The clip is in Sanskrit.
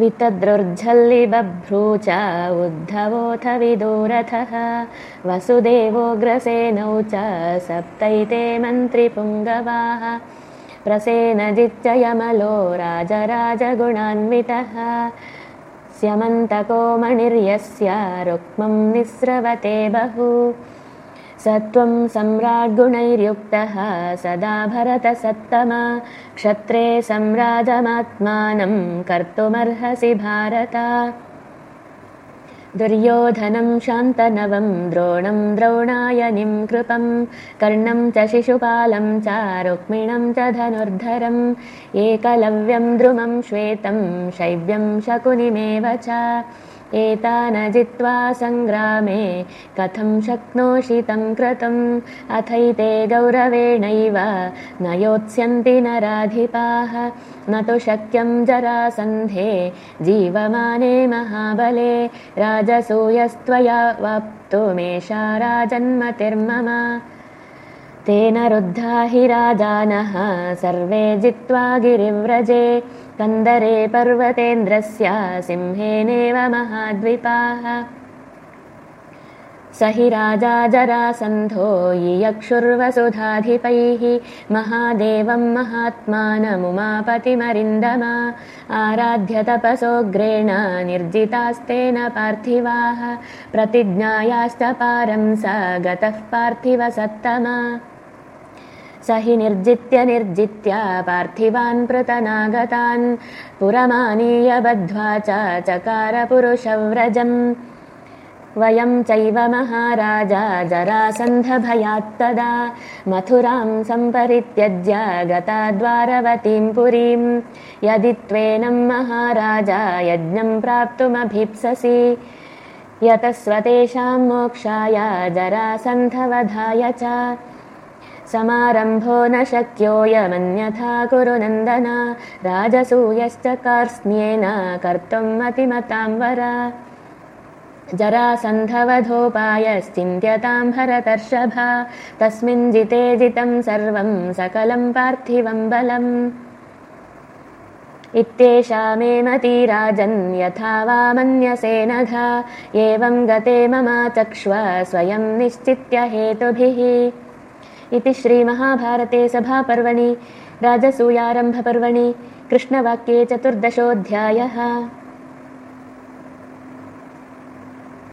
वितद्रुर्झल्लिबभ्रू च उद्धवोऽथ विदूरथः वसुदेवोऽग्रसेनौ च सप्तैते मन्त्रिपुङ्गवाः। प्रसेनजित्ययमलो राजराजगुणान्वितः। स्यमन्तकोमणिर्यस्य रुक्मं निःस्रवते बहु स त्वं सम्राड्गुणैर्युक्तः सदा भरतसत्तमा। क्षत्रे सम्राजमात्मानं कर्तुमर्हसि भारत। दुर्योधनं शान्तनवं द्रोणं द्रोणायनिं कृपं। कर्णं च शिशुपालं च रुक्मिणं च धनुर्धरम् एकलव्यं द्रुमं श्वेतं शैव्यं शकुनिमेव च एतान जित्वा सङ्ग्रामे कथं शक्नोषि तं क्रतुम्? अथैते गौरवेणैव न योत्स्यन्ति नराधिपाः। न तु शक्यं जरासन्धे जीवमाने महाबले। राजसूयस्त्वया वाप्तुमेषा राजन्मतिर्मम। तेन रुद्धा हि राजानः सर्वे जित्वा गिरिव्रजे कन्दरे पर्वतेन्द्रस्य सिंहेनेव महाद्विपाः। स हि राजा जरासन्धो यक्षुर्वसुधाधिपैः महादेवं महात्मानमुमापतिमरिन्दमा। आराध्यतपसोऽग्रेण निर्जितास्तेन पार्थिवाः। प्रतिज्ञायाश्च पारं स गतः पार्थिवसत्तमा स हि निर्जित्य निर्जित्य पार्थिवान् पृतनागतान् पुरमानीय बद्ध्वा च चकारपुरुषव्रजम् वयं चैव महाराजा जरासन्धभयात्तदा मथुरां सम्परित्यज्य गता द्वारवतीं पुरीं यदि त्वेनं महाराजा यज्ञं प्राप्तुमभीप्ससि यतस्वतेषां मोक्षाय जरासन्धवधाय च समारम्भो न शक्योऽयमन्यथा कुरु नन्दन राजसूयश्च कार्स्न्येन कर्तुम् मतिमतां वर जरासन्धवधोपायश्चिन्त्यतां भरतर्षभा तस्मिन् जिते जितं सर्वं सकलं पार्थिवं बलम्। इत्येषा मे मती राजन् यथा वा मन्यसेनघा एवं गते मम चक्ष्व स्वयं निश्चित्य हेतुभिः इति श्रीमहाभारते सभापर्वणि राजसूयारम्भपर्वणि कृष्णवाक्ये चतुर्दशोऽध्यायः